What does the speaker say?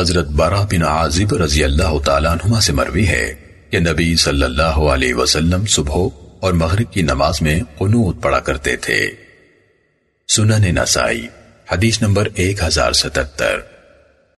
حضرت بارہ بن عازب رضی اللہ تعالیٰ عنہما سے مروی ہے کہ نبی صلی اللہ علیہ وسلم صبح اور مغرب کی نماز میں قنوت پڑا کرتے تھے۔ سنن نسائی، حدیث نمبر ایک ہزار ستتر۔